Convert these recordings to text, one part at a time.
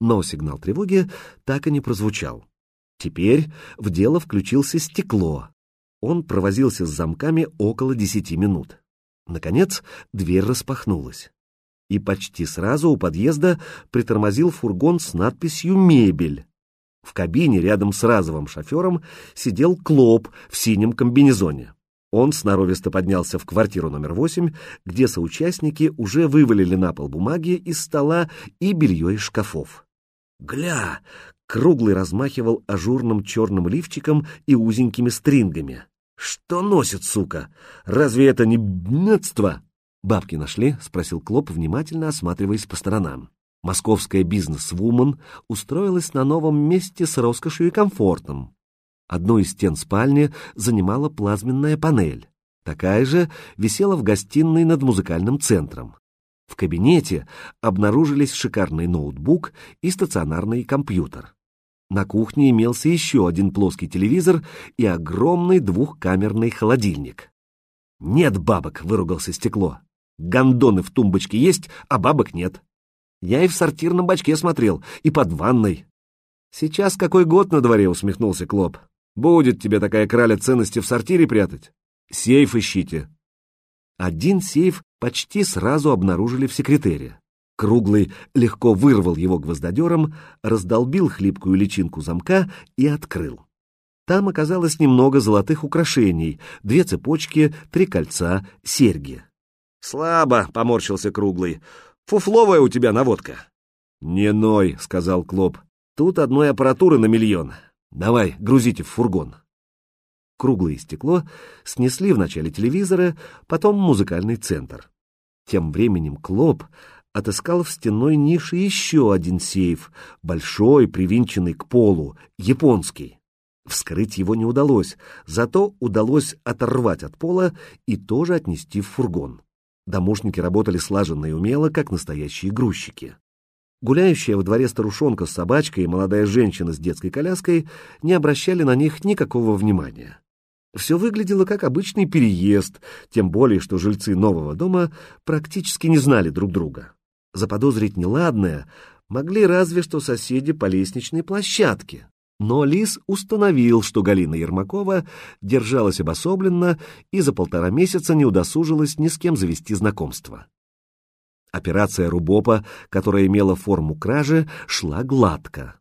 но сигнал тревоги так и не прозвучал. Теперь в дело включился стекло. Он провозился с замками около десяти минут. Наконец, дверь распахнулась. И почти сразу у подъезда притормозил фургон с надписью «Мебель». В кабине рядом с разовым шофером сидел Клоп в синем комбинезоне. Он сноровисто поднялся в квартиру номер восемь, где соучастники уже вывалили на пол бумаги из стола и белье из шкафов. «Гля!» — Круглый размахивал ажурным черным лифчиком и узенькими стрингами. «Что носит, сука? Разве это не бнецтво?» «Бабки нашли?» — спросил Клоп, внимательно осматриваясь по сторонам. Московская бизнес-вумен устроилась на новом месте с роскошью и комфортом. Одну из стен спальни занимала плазменная панель. Такая же висела в гостиной над музыкальным центром. В кабинете обнаружились шикарный ноутбук и стационарный компьютер. На кухне имелся еще один плоский телевизор и огромный двухкамерный холодильник. «Нет бабок!» — выругался стекло. «Гондоны в тумбочке есть, а бабок нет. Я и в сортирном бачке смотрел, и под ванной». «Сейчас какой год на дворе?» — усмехнулся Клоп. «Будет тебе такая краля ценности в сортире прятать? Сейф ищите». Один сейф почти сразу обнаружили в секретере. Круглый легко вырвал его гвоздодером, раздолбил хлипкую личинку замка и открыл. Там оказалось немного золотых украшений, две цепочки, три кольца, серьги. «Слабо», — поморщился Круглый. «Фуфловая у тебя наводка». «Не ной», — сказал Клоп. «Тут одной аппаратуры на миллион. Давай, грузите в фургон». Круглое стекло снесли в начале телевизора, потом музыкальный центр. Тем временем Клоп отыскал в стенной нише еще один сейф, большой, привинченный к полу, японский. Вскрыть его не удалось, зато удалось оторвать от пола и тоже отнести в фургон. Домушники работали слаженно и умело, как настоящие грузчики. Гуляющая во дворе старушонка с собачкой и молодая женщина с детской коляской не обращали на них никакого внимания. Все выглядело как обычный переезд, тем более, что жильцы нового дома практически не знали друг друга. Заподозрить неладное могли разве что соседи по лестничной площадке. Но Лис установил, что Галина Ермакова держалась обособленно и за полтора месяца не удосужилась ни с кем завести знакомство. Операция Рубопа, которая имела форму кражи, шла гладко.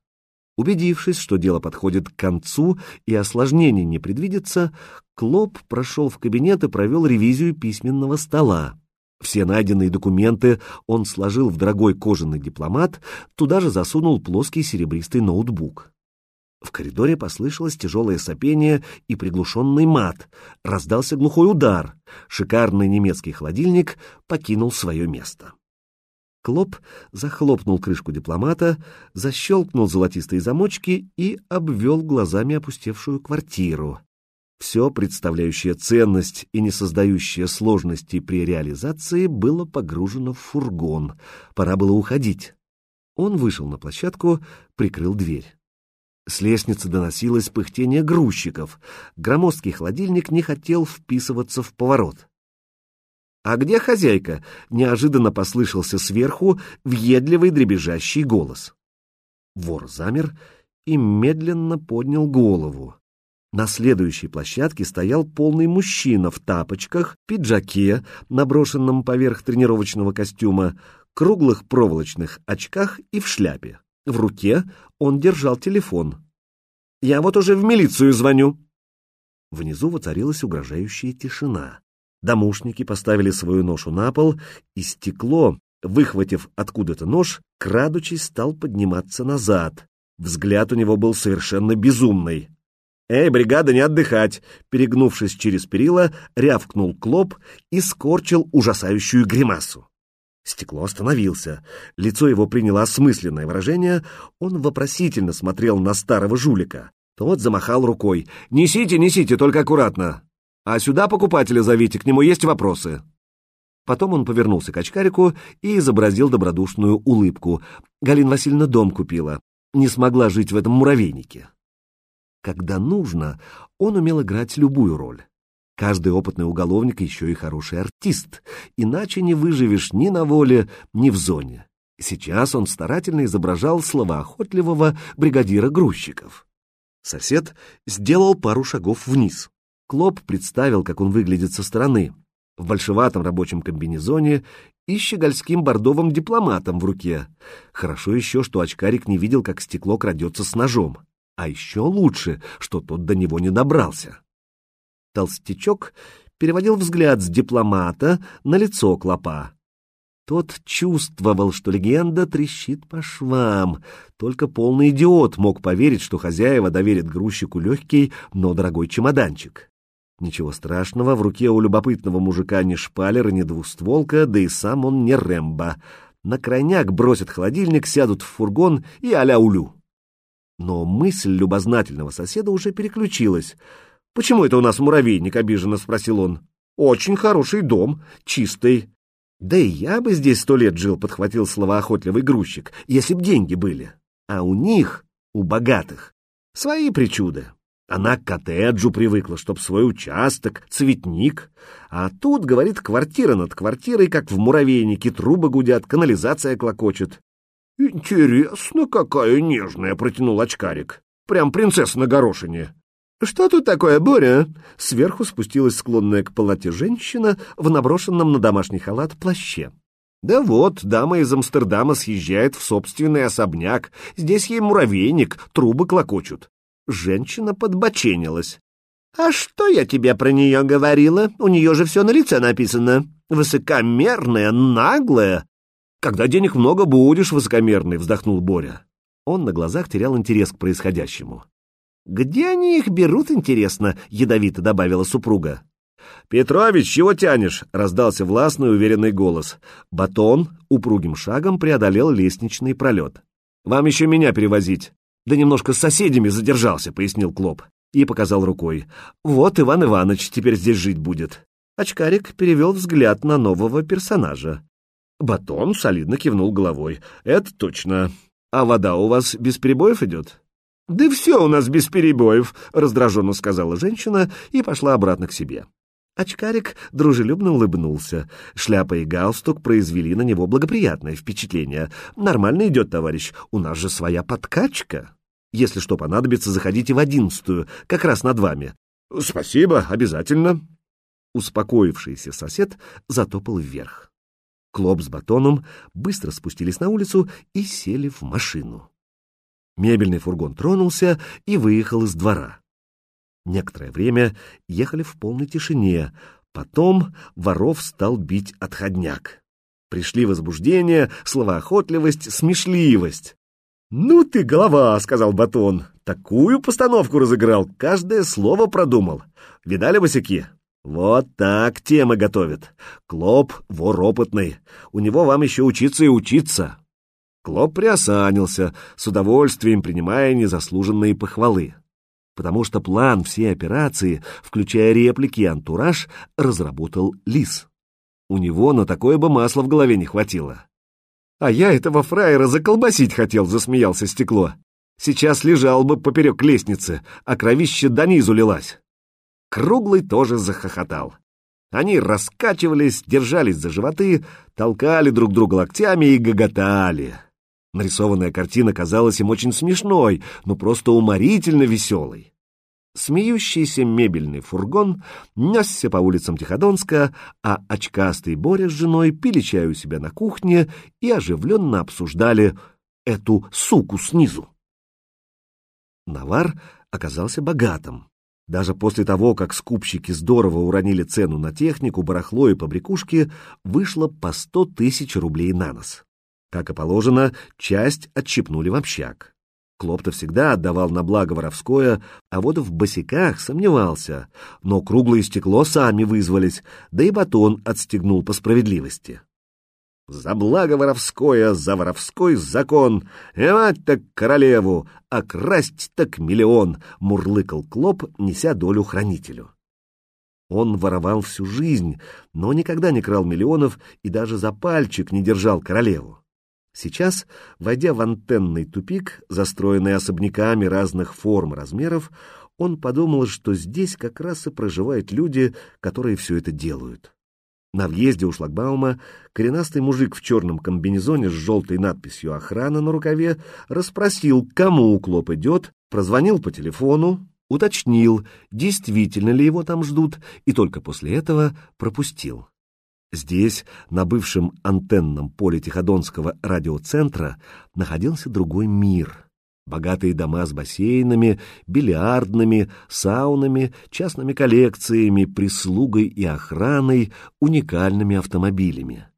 Убедившись, что дело подходит к концу и осложнений не предвидится, Клоп прошел в кабинет и провел ревизию письменного стола. Все найденные документы он сложил в дорогой кожаный дипломат, туда же засунул плоский серебристый ноутбук. В коридоре послышалось тяжелое сопение и приглушенный мат. Раздался глухой удар. Шикарный немецкий холодильник покинул свое место. Клоп захлопнул крышку дипломата, защелкнул золотистые замочки и обвел глазами опустевшую квартиру. Все, представляющее ценность и не создающее сложностей при реализации, было погружено в фургон. Пора было уходить. Он вышел на площадку, прикрыл дверь. С лестницы доносилось пыхтение грузчиков. Громоздкий холодильник не хотел вписываться в поворот. «А где хозяйка?» — неожиданно послышался сверху въедливый дребезжащий голос. Вор замер и медленно поднял голову. На следующей площадке стоял полный мужчина в тапочках, пиджаке, наброшенном поверх тренировочного костюма, круглых проволочных очках и в шляпе. В руке он держал телефон. «Я вот уже в милицию звоню». Внизу воцарилась угрожающая тишина. Домушники поставили свою ношу на пол, и стекло, выхватив откуда-то нож, крадучись, стал подниматься назад. Взгляд у него был совершенно безумный. «Эй, бригада, не отдыхать!» Перегнувшись через перила, рявкнул Клоп и скорчил ужасающую гримасу. Стекло остановился. Лицо его приняло осмысленное выражение. Он вопросительно смотрел на старого жулика. Тот замахал рукой. «Несите, несите, только аккуратно!» А сюда покупателя зовите, к нему есть вопросы. Потом он повернулся к очкарику и изобразил добродушную улыбку. Галина Васильевна дом купила. Не смогла жить в этом муравейнике. Когда нужно, он умел играть любую роль. Каждый опытный уголовник еще и хороший артист, иначе не выживешь ни на воле, ни в зоне. Сейчас он старательно изображал словоохотливого бригадира грузчиков. Сосед сделал пару шагов вниз. Клоп представил, как он выглядит со стороны, в большеватом рабочем комбинезоне и щегольским бордовым дипломатом в руке. Хорошо еще, что очкарик не видел, как стекло крадется с ножом. А еще лучше, что тот до него не добрался. Толстячок переводил взгляд с дипломата на лицо клопа. Тот чувствовал, что легенда трещит по швам. Только полный идиот мог поверить, что хозяева доверят грузчику легкий, но дорогой чемоданчик. Ничего страшного, в руке у любопытного мужика ни шпалера, ни двустволка, да и сам он не Рэмбо. На крайняк бросят холодильник, сядут в фургон и а-ля улю. Но мысль любознательного соседа уже переключилась. «Почему это у нас муравейник?» — обиженно спросил он. «Очень хороший дом, чистый». «Да и я бы здесь сто лет жил», — подхватил словоохотливый грузчик, «если б деньги были. А у них, у богатых, свои причуды. Она к коттеджу привыкла, чтоб свой участок, цветник. А тут, говорит, квартира над квартирой, как в муравейнике, трубы гудят, канализация клокочет. «Интересно, какая нежная!» — протянул очкарик. «Прям принцесса на горошине!» «Что тут такое, Боря?» Сверху спустилась склонная к полоте женщина в наброшенном на домашний халат плаще. «Да вот, дама из Амстердама съезжает в собственный особняк. Здесь ей муравейник, трубы клокочут. Женщина подбоченилась. «А что я тебе про нее говорила? У нее же все на лице написано. Высокомерная, наглая». «Когда денег много будешь, высокомерный», — вздохнул Боря. Он на глазах терял интерес к происходящему. «Где они их берут, интересно?» — ядовито добавила супруга. «Петрович, чего тянешь?» — раздался властный уверенный голос. Батон упругим шагом преодолел лестничный пролет. «Вам еще меня перевозить». «Да немножко с соседями задержался», — пояснил Клоп и показал рукой. «Вот Иван Иванович теперь здесь жить будет». Очкарик перевел взгляд на нового персонажа. Батон солидно кивнул головой. «Это точно. А вода у вас без перебоев идет?» «Да все у нас без перебоев», — раздраженно сказала женщина и пошла обратно к себе. Очкарик дружелюбно улыбнулся. Шляпа и галстук произвели на него благоприятное впечатление. «Нормально идет, товарищ, у нас же своя подкачка». Если что понадобится, заходите в одиннадцатую, как раз над вами. Спасибо, обязательно. Успокоившийся сосед затопал вверх. Клоп с батоном быстро спустились на улицу и сели в машину. Мебельный фургон тронулся и выехал из двора. Некоторое время ехали в полной тишине, потом воров стал бить отходняк. Пришли возбуждение, словоохотливость, смешливость. «Ну ты голова!» — сказал Батон. «Такую постановку разыграл, каждое слово продумал. Видали босяки? Вот так темы готовят. Клоп — вор опытный. У него вам еще учиться и учиться». Клоп приосанился, с удовольствием принимая незаслуженные похвалы. Потому что план всей операции, включая реплики и антураж, разработал Лис. У него на такое бы масла в голове не хватило. А я этого фраера заколбасить хотел, засмеялся стекло. Сейчас лежал бы поперек лестницы, а кровище до низу лилась. Круглый тоже захохотал. Они раскачивались, держались за животы, толкали друг друга локтями и гоготали. Нарисованная картина казалась им очень смешной, но просто уморительно веселой. Смеющийся мебельный фургон несся по улицам Тиходонска, а очкастый Боря с женой пили чай у себя на кухне и оживленно обсуждали эту суку снизу. Навар оказался богатым. Даже после того, как скупщики здорово уронили цену на технику, барахло и побрякушки, вышло по сто тысяч рублей на нос. Как и положено, часть отщипнули в общак. Клоп-то всегда отдавал на благо воровское, а вот в босиках сомневался. Но круглое стекло сами вызвались, да и батон отстегнул по справедливости. За благо воровское, за воровской закон, и мать так королеву, а красть так миллион, мурлыкал Клоп, неся долю хранителю. Он воровал всю жизнь, но никогда не крал миллионов и даже за пальчик не держал королеву. Сейчас, войдя в антенный тупик, застроенный особняками разных форм размеров, он подумал, что здесь как раз и проживают люди, которые все это делают. На въезде у шлагбаума коренастый мужик в черном комбинезоне с желтой надписью «Охрана» на рукаве расспросил, кому уклоп идет, прозвонил по телефону, уточнил, действительно ли его там ждут, и только после этого пропустил. Здесь, на бывшем антенном поле Тиходонского радиоцентра, находился другой мир — Богатые дома с бассейнами, бильярдными, саунами, частными коллекциями, прислугой и охраной, уникальными автомобилями.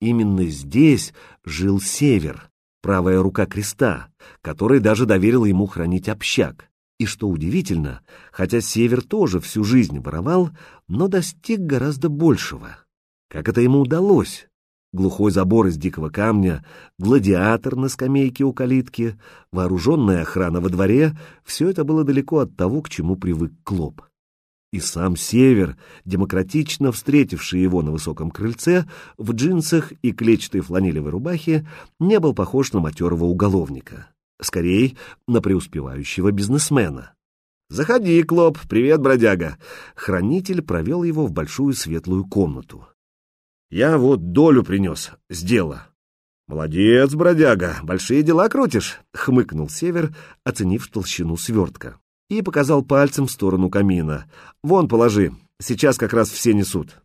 Именно здесь жил Север, правая рука креста, который даже доверил ему хранить общак. И что удивительно, хотя Север тоже всю жизнь воровал, но достиг гораздо большего. Как это ему удалось? глухой забор из дикого камня, гладиатор на скамейке у калитки, вооруженная охрана во дворе — все это было далеко от того, к чему привык Клоп. И сам Север, демократично встретивший его на высоком крыльце, в джинсах и клетчатой фланелевой рубахе, не был похож на матерого уголовника. Скорее, на преуспевающего бизнесмена. «Заходи, Клоп, привет, бродяга!» Хранитель провел его в большую светлую комнату. Я вот долю принес с дела. Молодец, бродяга, большие дела крутишь, хмыкнул Север, оценив толщину свертка. И показал пальцем в сторону камина. Вон положи, сейчас как раз все несут.